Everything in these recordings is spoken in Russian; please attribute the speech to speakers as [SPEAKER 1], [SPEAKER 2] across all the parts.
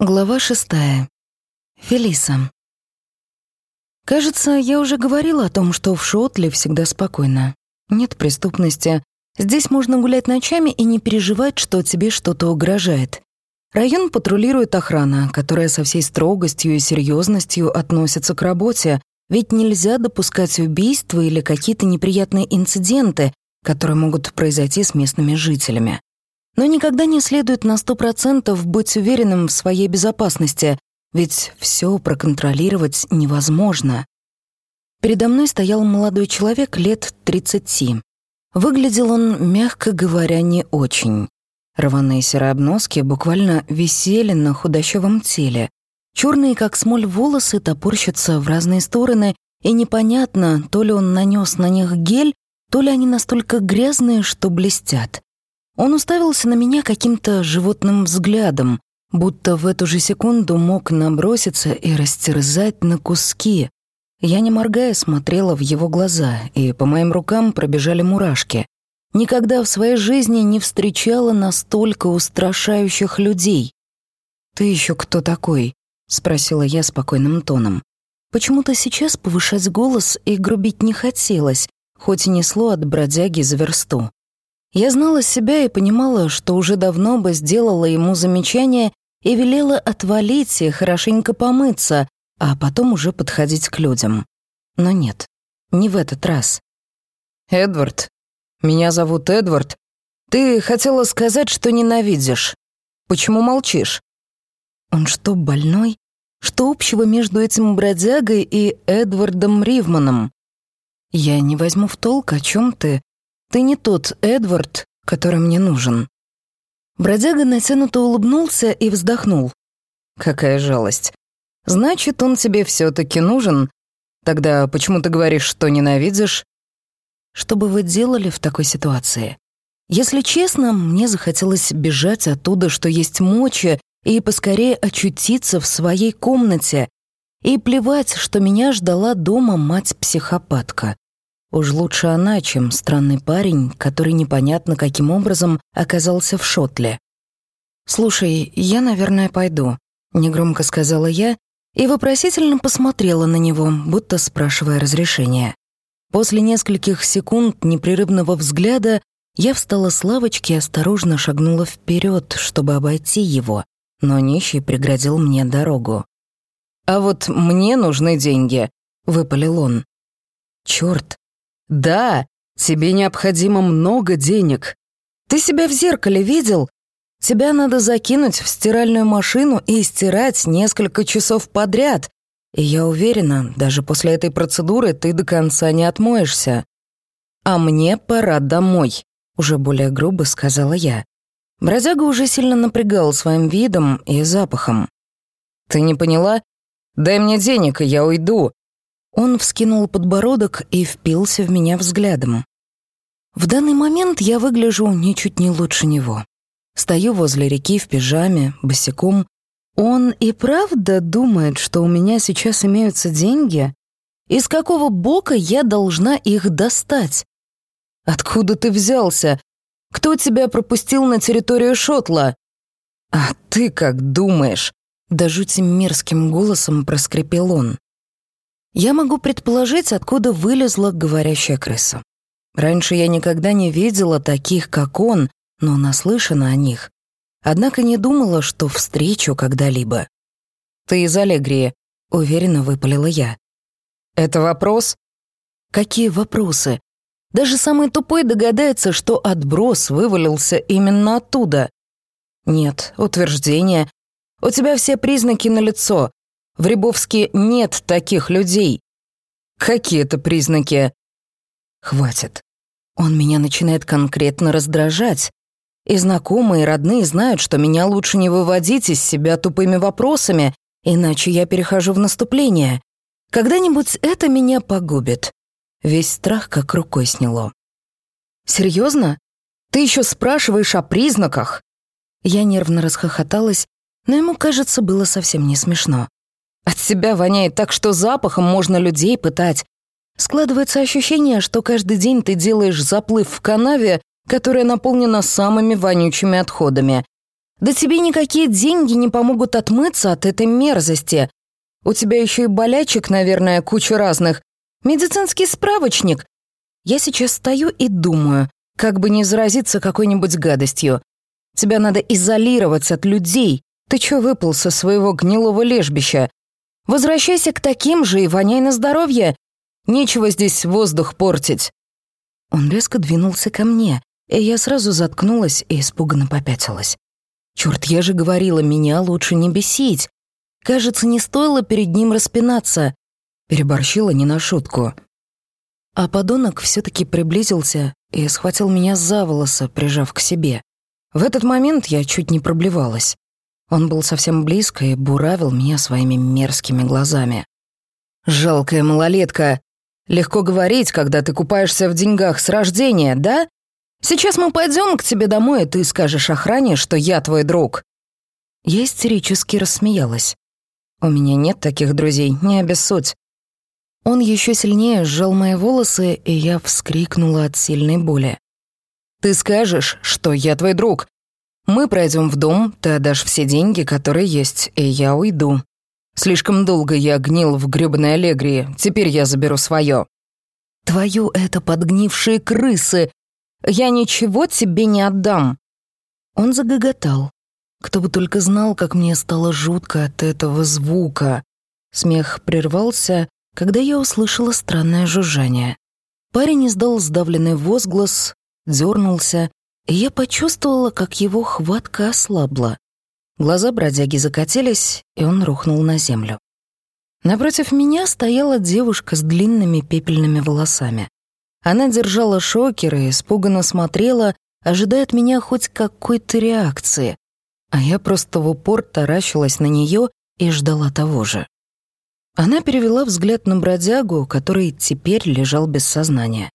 [SPEAKER 1] Глава шестая. Фелиса. Кажется, я уже говорила о том, что в Шотле всегда спокойно. Нет преступности. Здесь можно гулять ночами и не переживать, что тебе что-то угрожает. Район патрулирует охрана, которая со всей строгостью и серьезностью относится к работе, ведь нельзя допускать убийства или какие-то неприятные инциденты, которые могут произойти с местными жителями. Но никогда не следует на сто процентов быть уверенным в своей безопасности, ведь все проконтролировать невозможно. Передо мной стоял молодой человек лет 30. Выглядел он, мягко говоря, не очень. Рваные серые обноски буквально висели на худощавом теле. Черные, как смоль, волосы топорщатся в разные стороны, и непонятно, то ли он нанес на них гель, то ли они настолько грязные, что блестят. Он уставился на меня каким-то животным взглядом, будто в эту же секунду мог наброситься и растерзать на куски. Я, не моргая, смотрела в его глаза, и по моим рукам пробежали мурашки. Никогда в своей жизни не встречала настолько устрашающих людей. «Ты еще кто такой?» — спросила я спокойным тоном. Почему-то сейчас повышать голос и грубить не хотелось, хоть и несло от бродяги за версту. Я знала себя и понимала, что уже давно бы сделала ему замечание и велела отвалить и хорошенько помыться, а потом уже подходить к людям. Но нет, не в этот раз.
[SPEAKER 2] «Эдвард, меня зовут Эдвард. Ты хотела сказать, что ненавидишь. Почему молчишь?»
[SPEAKER 1] Он что, больной? Что общего между этим бродягой и Эдвардом Ривманом? Я не возьму в толк, о чем ты, ты не тот Эдвард, который мне нужен». Бродяга натянуто улыбнулся и вздохнул.
[SPEAKER 2] «Какая жалость. Значит, он тебе все таки нужен? Тогда почему ты говоришь, что ненавидишь?»
[SPEAKER 1] «Что бы вы делали в такой ситуации?» Если честно, мне захотелось бежать оттуда, что есть мочи, и поскорее очутиться в своей комнате. И плевать, что меня ждала дома мать-психопатка. Уж лучше она, чем странный парень, который непонятно каким образом оказался в шотле. «Слушай, я, наверное, пойду», — негромко сказала я и вопросительно посмотрела на него, будто спрашивая разрешения. После нескольких секунд непрерывного взгляда я встала с лавочки и осторожно шагнула вперед, чтобы обойти его, но нищий преградил мне дорогу.
[SPEAKER 2] «А вот мне нужны деньги», — выпалил он.
[SPEAKER 1] Черт,
[SPEAKER 2] да, тебе необходимо много денег. Ты себя в зеркале видел? Тебя надо закинуть в стиральную машину и стирать несколько часов подряд. И я уверена, даже после этой процедуры ты до конца не отмоешься. А мне пора домой, уже более грубо сказала я. Бродяга уже сильно напрягал своим видом и запахом. Ты не поняла? Дай мне денег, и я уйду. Он вскинул подбородок и впился в меня взглядом. В данный момент я выгляжу ничуть не лучше него. Стою возле реки в пижаме, босиком. Он и правда думает, что у меня сейчас имеются деньги? Из какого бока я должна их достать? Откуда ты взялся? Кто тебя пропустил на территорию Шотла? А ты как думаешь? Да жути мерзким голосом проскрипел он. Я могу предположить, откуда вылезла говорящая крыса. Раньше я никогда не видела таких, как он, но наслышана о них. Однако не думала, что встречу когда-либо. «Ты из Аллегрии», — уверенно выпалила я. «Это вопрос?» «Какие вопросы? Даже самый тупой догадается, что отброс вывалился именно оттуда». «Нет, утверждение. У тебя все признаки налицо. В Рябовске нет таких людей. Какие это признаки? Хватит. Он меня начинает конкретно раздражать. И знакомые, и родные знают, что меня лучше не выводить из себя тупыми вопросами, иначе я перехожу в наступление. Когда-нибудь это меня погубит. Весь страх как рукой сняло. Серьезно? Ты еще спрашиваешь о признаках? Я нервно расхохоталась, но ему, кажется, было совсем не смешно. От себя воняет так, что запахом можно людей пытать. Складывается ощущение, что каждый день ты делаешь заплыв в канаве, которая наполнена самыми вонючими отходами.
[SPEAKER 1] Да тебе никакие деньги не помогут отмыться от этой мерзости. У тебя еще и болячек, наверное, куча разных. Медицинский справочник. Я сейчас стою и думаю, как бы не заразиться какой-нибудь гадостью. Тебя надо изолировать от людей. Ты чё выпал со своего гнилого лежбища? Возвращайся к таким же и воняй на здоровье. Нечего здесь воздух портить». Он резко двинулся ко мне, и я сразу заткнулась и испуганно попятилась. Черт, я же говорила, меня лучше не бесить. Кажется, не стоило перед ним распинаться. Переборщила не на шутку. А подонок все таки приблизился и схватил меня за волосы, прижав к себе. В этот момент я чуть не проблевалась. Он был совсем близко и буравил меня своими мерзкими глазами. «Жалкая малолетка. Легко говорить, когда ты купаешься в деньгах с рождения, да? Сейчас мы пойдем к тебе домой, и ты скажешь охране, что я твой друг». Я истерически рассмеялась. «У меня нет таких друзей, не обессудь». Он еще сильнее сжал мои волосы, и я вскрикнула от сильной боли. «Ты скажешь, что я твой друг. Мы пройдем в дом, ты отдашь все деньги, которые есть, и я уйду. Слишком долго я гнил в грёбаной аллегрии, теперь я заберу свое. Твою это подгнившие крысы! Я ничего тебе не отдам!» Он загоготал. Кто бы только знал, как мне стало жутко от этого звука. Смех прервался, когда я услышала странное жужжание. Парень издал сдавленный возглас, дернулся, я почувствовала, как его хватка ослабла. Глаза бродяги закатились, и он рухнул на землю. Напротив меня стояла девушка с длинными пепельными волосами. Она держала шокер и испуганно смотрела, ожидая от меня хоть какой-то реакции, а я просто в упор таращилась на нее и ждала того же. Она перевела взгляд на бродягу, который теперь лежал без сознания.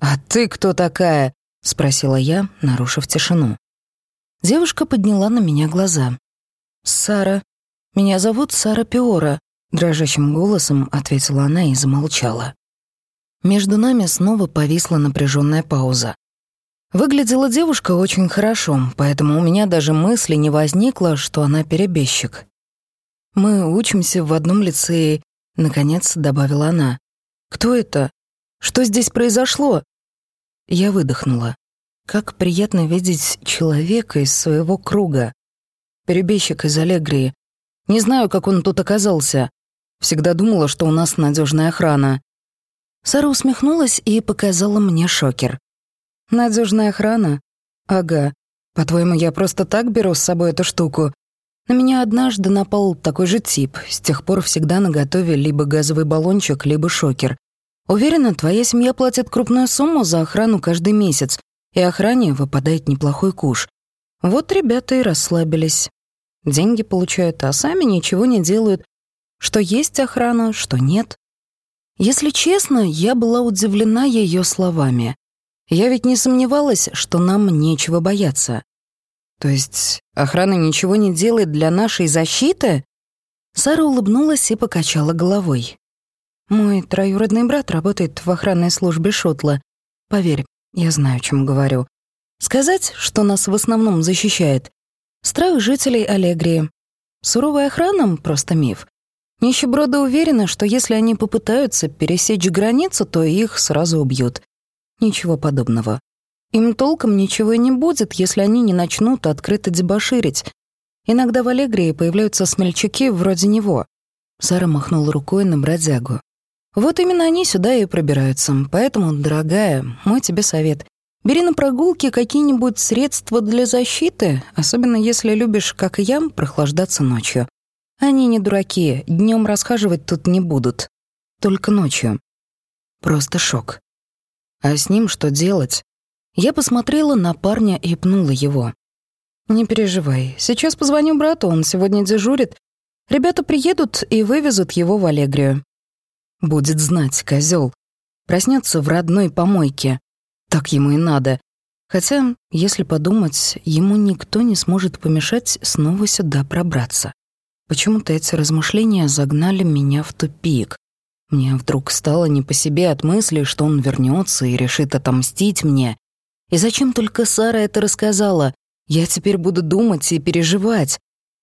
[SPEAKER 1] «А ты кто такая?» — спросила я, нарушив тишину. Девушка подняла на меня глаза. «Сара. Меня зовут Сара Пиора», — дрожащим голосом ответила она и замолчала. Между нами снова повисла напряженная пауза. Выглядела девушка очень хорошо, поэтому у меня даже мысли не возникло, что она перебежчик. «Мы учимся в одном лицее», — наконец добавила она. «Кто это? Что здесь произошло?» Я выдохнула. Как приятно видеть человека из своего круга. Перебежчик из Аллегрии. Не знаю, как он тут оказался. Всегда думала, что у нас надежная охрана. Сара усмехнулась и показала мне шокер. Надежная охрана? Ага. По-твоему, я просто так беру с собой эту штуку? На меня однажды напал такой же тип. С тех пор всегда наготове либо газовый баллончик, либо шокер. Уверена, твоя семья платит крупную сумму за охрану каждый месяц, и охране выпадает неплохой куш. Вот ребята и расслабились. Деньги получают, а сами ничего не делают. Что есть охрана, что нет. Если честно, я была удивлена ее словами. Я ведь не сомневалась, что нам нечего бояться. То есть охрана ничего не делает для нашей защиты? Сара улыбнулась и покачала головой. Мой троюродный брат работает в охранной службе Шотла. Поверь, я знаю, о чем говорю. Сказать, что нас в основном защищает. Страх жителей Аллегрии. Суровая охрана — просто миф. Нищеброды уверены, что если они попытаются пересечь границу, то их сразу убьют. Ничего подобного. Им толком ничего и не будет, если они не начнут открыто дебоширить. Иногда в Аллегрии появляются смельчаки вроде него. Сара махнула рукой на бродягу. Вот именно они сюда и пробираются. Поэтому, дорогая, мой тебе совет. Бери на прогулки какие-нибудь средства для защиты, особенно если любишь, как и я, прохлаждаться ночью. Они не дураки, днем расхаживать тут не будут. Только ночью. Просто шок. А с ним что делать? Я посмотрела на парня и пнула его. «Не переживай, сейчас позвоню брату, он сегодня дежурит. Ребята приедут и вывезут его в Аллегрию. Будет знать, козел. Проснется в родной помойке. Так ему и надо. Хотя, если подумать, ему никто не сможет помешать снова сюда пробраться. Почему-то эти размышления загнали меня в тупик. Мне вдруг стало не по себе от мысли, что он вернется и решит отомстить мне. И зачем только Сара это рассказала?
[SPEAKER 2] Я теперь буду думать и переживать.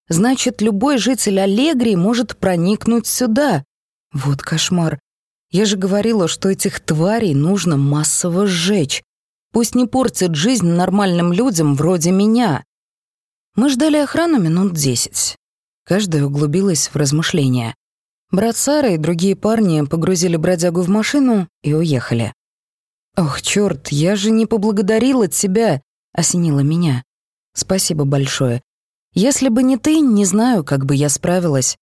[SPEAKER 2] Значит, любой житель Аллегрии может проникнуть сюда. Вот кошмар. Я же говорила, что этих тварей нужно массово сжечь. Пусть не портят жизнь нормальным людям вроде меня. Мы ждали охрану минут десять. Каждая углубилась в размышления. Брат Сара и другие парни погрузили бродягу в машину и уехали. «Ох, чёрт, я же не поблагодарила тебя!» — осенило меня. «Спасибо большое. Если бы не ты, не знаю, как бы я справилась».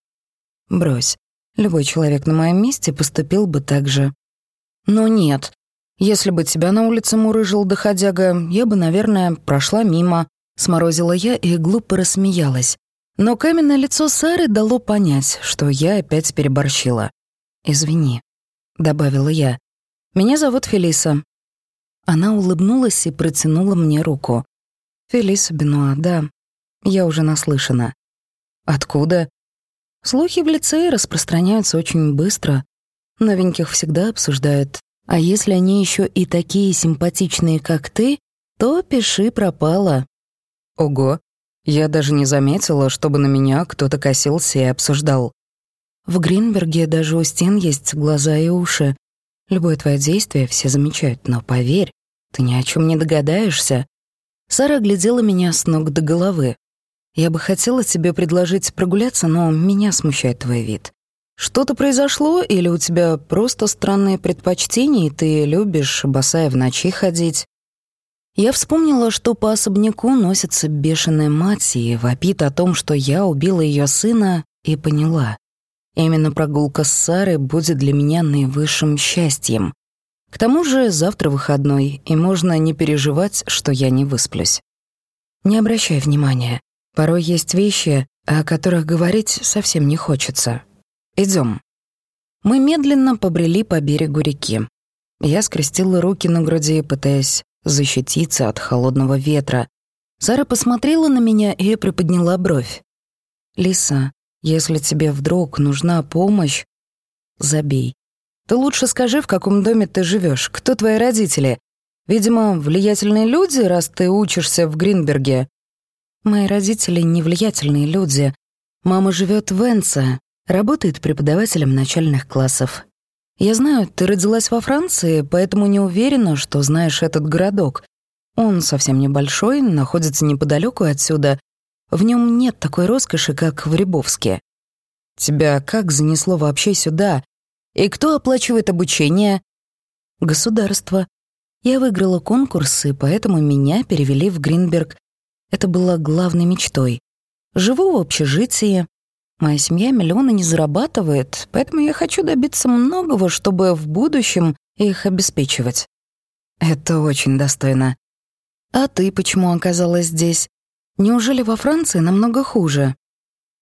[SPEAKER 2] «Брось, любой человек на моем месте поступил бы так же». «Но нет. Если бы тебя на улице мурыжил доходяга, я бы, наверное, прошла мимо», — сморозила я и глупо рассмеялась. Но каменное лицо Сары дало понять, что я опять переборщила. «Извини», — добавила я. «Меня зовут Фелиса». Она улыбнулась и протянула мне руку. «Фелиса Бенуа, да. Я уже наслышана». «Откуда?» Слухи в лицее распространяются очень быстро. Новеньких всегда обсуждают. А если они еще и такие симпатичные, как ты, то пиши пропало. Ого, я даже не заметила, чтобы на меня кто-то косился и обсуждал. В Гринберге даже у стен есть глаза и уши. Любое твое действие все замечают, но поверь, ты ни о чем не догадаешься. Сара глядела меня с ног до головы. Я бы хотела тебе предложить прогуляться, но меня смущает твой вид. Что-то произошло или у тебя просто странные предпочтения, и ты любишь босая в ночи ходить? Я вспомнила, что по особняку носится бешеная мать и вопит о том, что я убила ее сына, и поняла. Именно прогулка с Сарой будет для меня наивысшим счастьем. К тому же завтра выходной, и можно не переживать, что я не высплюсь. Не обращай внимания. Порой есть вещи, о которых говорить совсем не хочется. Идем. Мы медленно побрели по берегу реки. Я скрестила руки на груди, пытаясь защититься от холодного ветра. Сара посмотрела на меня и приподняла бровь. «Лиса, если тебе вдруг нужна помощь, забей. Ты лучше скажи, в каком доме ты живешь, кто твои родители. Видимо, влиятельные люди, раз ты учишься в Гринберге». «Мои родители не влиятельные люди. Мама живет в Энце, работает преподавателем начальных классов. Я знаю, ты родилась во Франции, поэтому не уверена, что знаешь этот городок. Он совсем небольшой, находится неподалеку отсюда. В нем нет такой роскоши, как в Рябовске. Тебя как занесло вообще сюда? И кто оплачивает обучение? Государство. Я выиграла конкурсы, поэтому меня перевели в Гринберг. Это было главной мечтой. Живу в общежитии, Моя семья миллионы не зарабатывает, поэтому я хочу добиться многого, чтобы в будущем их обеспечивать. Это очень достойно. А ты почему оказалась здесь? Неужели во Франции намного хуже?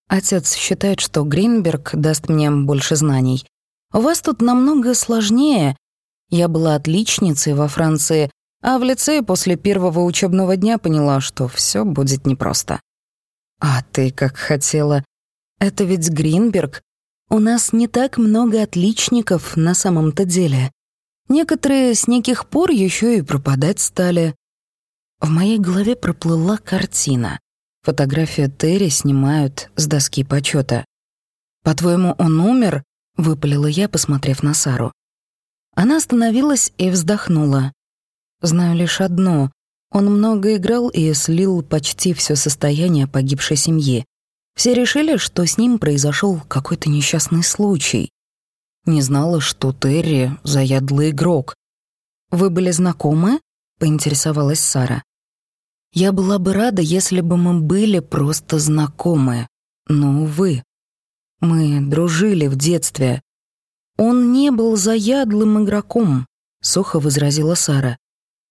[SPEAKER 2] Отец считает, что Гринберг даст мне больше знаний. У вас тут намного сложнее. Я была отличницей во Франции, а в лицее после первого учебного дня поняла, что все будет непросто. А ты как хотела. Это ведь Гринберг. У нас не так много отличников на самом-то деле. Некоторые с неких пор еще и пропадать стали. В моей голове проплыла картина. Фотографию Терри снимают с доски почета. «По-твоему, он умер?» — выпалила я, посмотрев на Сару. Она остановилась и вздохнула. «Знаю лишь одно. Он много играл и слил почти все состояние погибшей семьи. Все решили, что с ним произошел какой-то несчастный случай. Не знала, что Терри — заядлый игрок. «Вы были знакомы?» — поинтересовалась Сара. «Я была бы рада, если бы мы были просто знакомы. Но, увы. Мы дружили в детстве. Он не был заядлым игроком», — сухо возразила Сара.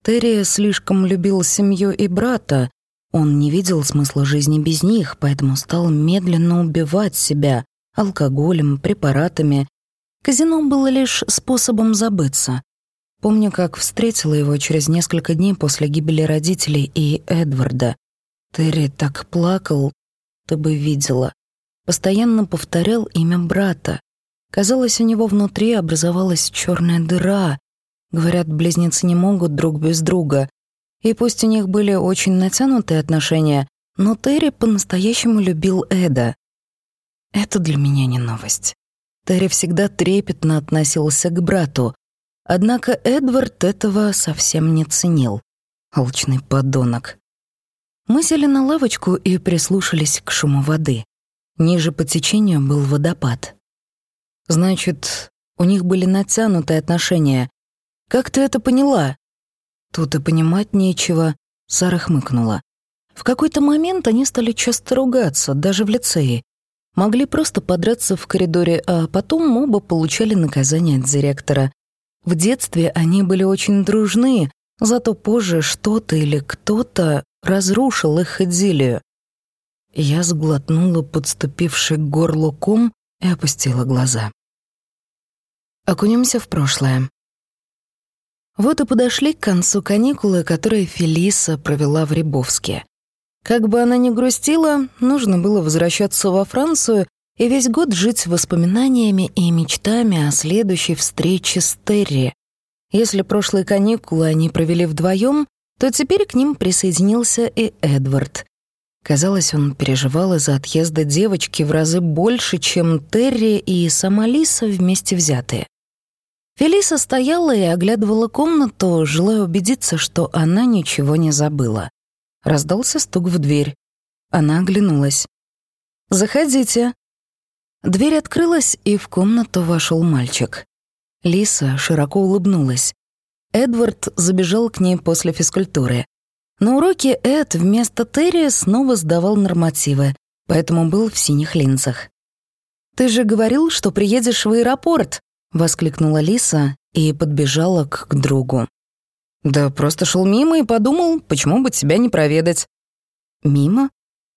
[SPEAKER 2] Терри слишком любил семью и брата, он не видел смысла жизни без них, поэтому стал медленно убивать себя алкоголем, препаратами. Казино было лишь способом забыться. Помню, как встретила его через несколько дней после гибели родителей и Эдварда. Терри так плакал, ты бы видела. Постоянно повторял имя брата. Казалось, у него внутри образовалась черная дыра. Говорят, близнецы не могут друг без друга.
[SPEAKER 1] И пусть у них были очень натянутые отношения, но Терри по-настоящему любил Эда. Это для меня не новость. Терри всегда трепетно относился к брату, однако Эдвард этого совсем не ценил. Алчный подонок. Мы сели на лавочку и прислушались к шуму воды. Ниже по течению был водопад. Значит, у них были натянутые отношения. Как ты это поняла? Тут и понимать нечего, Сара хмыкнула. В какой-то момент они стали часто ругаться, даже в лицее. Могли просто подраться в коридоре, а потом оба получали наказание от директора. В детстве они были очень дружны, зато позже что-то или кто-то разрушил их идиллию. Я сглотнула подступивший к горлу ком и опустила глаза. Окунемся в прошлое. Вот и подошли к концу каникулы, которые Фелиса провела в Рябовске. Как бы она ни грустила, нужно было возвращаться во Францию и весь год жить воспоминаниями и мечтами о следующей встрече с Терри. Если прошлые каникулы они провели вдвоем, то теперь к ним присоединился и Эдвард. Казалось, он переживал из-за отъезда девочки в разы больше, чем Терри и сама Лиса вместе взятые. Фелиса стояла и оглядывала комнату, желая убедиться, что она ничего не забыла. Раздался стук в дверь. Она оглянулась. «Заходите». Дверь открылась, и в комнату вошел мальчик. Лиса широко улыбнулась. Эдвард забежал к ней после физкультуры. На уроке Эд вместо Терри снова сдавал нормативы, поэтому был в синих линзах. «Ты же говорил, что приедешь в аэропорт!» — воскликнула Лиса и подбежала к другу. «Да просто шел мимо и подумал, почему бы тебя не проведать». «Мимо?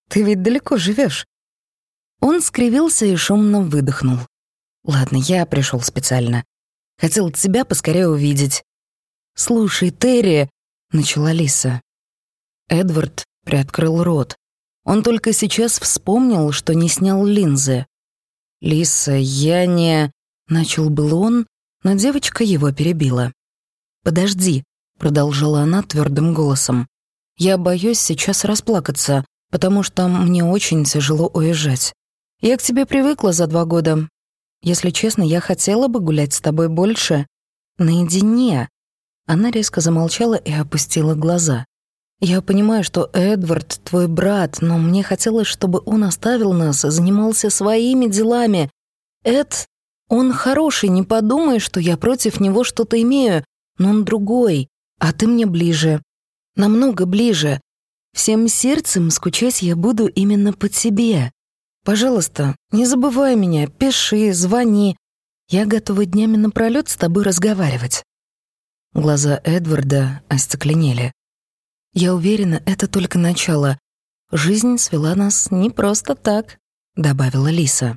[SPEAKER 1] Ты ведь далеко живешь. Он скривился и шумно выдохнул. «Ладно, я пришел специально. Хотел тебя поскорее увидеть. «Слушай, Терри», — начала Лиса. Эдвард приоткрыл рот. Он только сейчас вспомнил, что не снял линзы. «Лиса, я не...» — начал был он, но девочка его перебила. «Подожди», — продолжала она твердым голосом. «Я боюсь сейчас расплакаться, потому что мне очень тяжело уезжать. Я к тебе привыкла за два года. Если честно, я хотела бы гулять с тобой больше. Наедине, она резко замолчала и опустила глаза. «Я понимаю, что Эдвард твой брат, но мне хотелось, чтобы он оставил нас и занимался своими делами. Эд, он хороший, не подумай, что я против него что-то имею, но он другой, а ты мне ближе. Намного ближе. Всем сердцем скучать я буду именно по тебе. Пожалуйста, не забывай меня, пиши, звони. Я готова днями напролёт с тобой разговаривать». Глаза Эдварда остекленели. «Я уверена, это только начало. Жизнь свела нас не просто так», — добавила Лиса.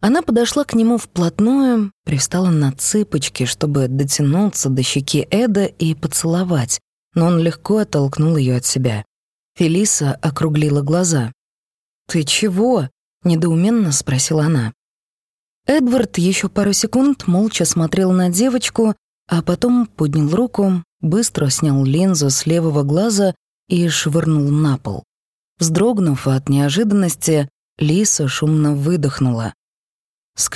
[SPEAKER 1] Она подошла к нему вплотную, привстала на цыпочки, чтобы дотянуться до щеки Эда и поцеловать, но он легко оттолкнул ее от себя. Фелиса округлила глаза. «Ты чего?» — недоуменно спросила она. Эдвард еще пару секунд молча смотрел на девочку, а потом поднял руку, быстро снял линзу с левого глаза и швырнул на пол. Вздрогнув от неожиданности, Лиса шумно выдохнула. «С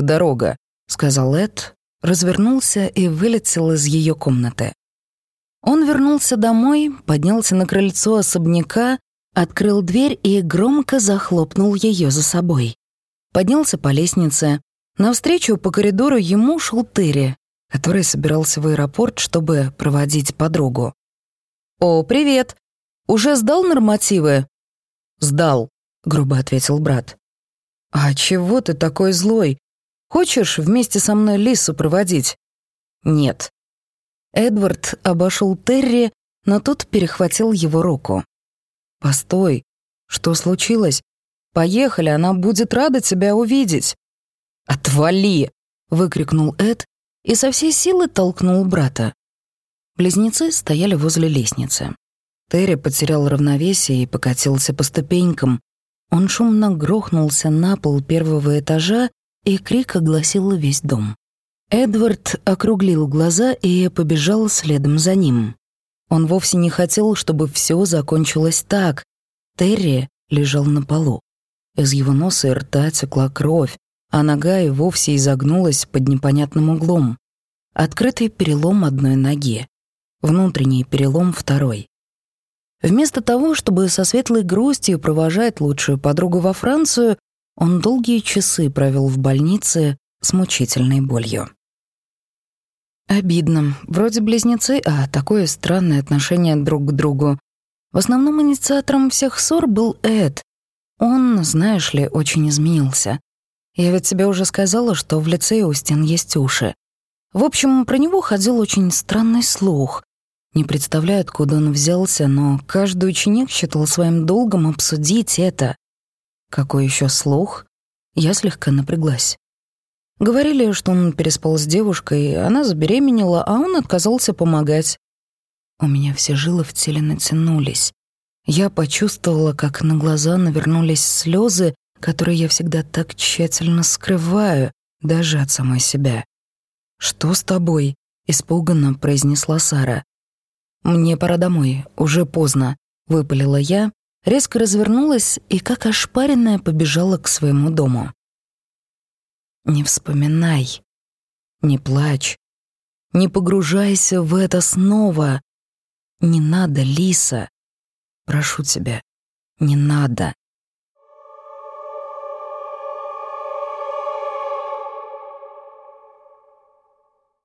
[SPEAKER 1] дорога», — сказал Эд, развернулся и вылетел из ее комнаты. Он вернулся домой, поднялся на крыльцо особняка, открыл дверь и громко захлопнул ее за собой. Поднялся по лестнице. Навстречу по коридору ему шел Терри, который собирался в аэропорт, чтобы проводить подругу. «О, привет! Уже сдал нормативы?» «Сдал», — грубо ответил брат. «А чего ты такой злой? Хочешь вместе со мной Лису проводить?» «Нет». Эдвард обошел Терри, но тот перехватил его руку. «Постой, что случилось? Поехали, она будет рада тебя увидеть». «Отвали!» — выкрикнул Эд и со всей силы толкнул брата. Близнецы стояли возле лестницы. Терри потерял равновесие и покатился по ступенькам. Он шумно грохнулся на пол первого этажа, и крик огласил весь дом. Эдвард округлил глаза и побежал следом за ним.
[SPEAKER 2] Он вовсе не хотел, чтобы все закончилось так. Терри лежал на полу. Из его носа и рта текла кровь, а нога и вовсе изогнулась под непонятным углом. Открытый перелом одной ноги, внутренний перелом второй. Вместо того, чтобы со светлой грустью провожать лучшую подругу во Францию, он долгие часы провел в больнице с мучительной болью. Обидно. Вроде близнецы, а такое странное отношение друг к другу. В основном инициатором всех ссор был Эд. Он, знаешь ли, очень изменился. Я ведь тебе уже сказала, что в лице у стен есть уши. В общем, про него ходил очень странный слух. Не представляю, откуда он взялся, но каждый ученик считал своим долгом обсудить это. Какой еще слух? Я слегка напряглась. Говорили, что он переспал с девушкой, она забеременела, а он отказался помогать. У меня все жилы в теле натянулись. Я почувствовала, как на глаза навернулись слезы, которые я всегда так тщательно скрываю, даже от самой себя. «Что с тобой?» — испуганно произнесла Сара. «Мне пора домой, уже поздно», — выпалила я, резко развернулась и, как ошпаренная, побежала к своему дому. «Не вспоминай, не плачь, не погружайся в это снова. Не надо, Лиса. Прошу тебя, не надо».